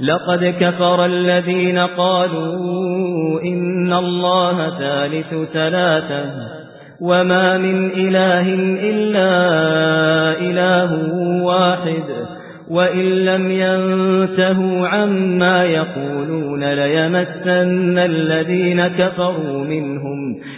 لقد كفر الذين قالوا إن الله ثالث ثلاثة وما من إله إلا إله واحد وإن لم ينتهوا عما يقولون ليمسن الذين كفروا منهم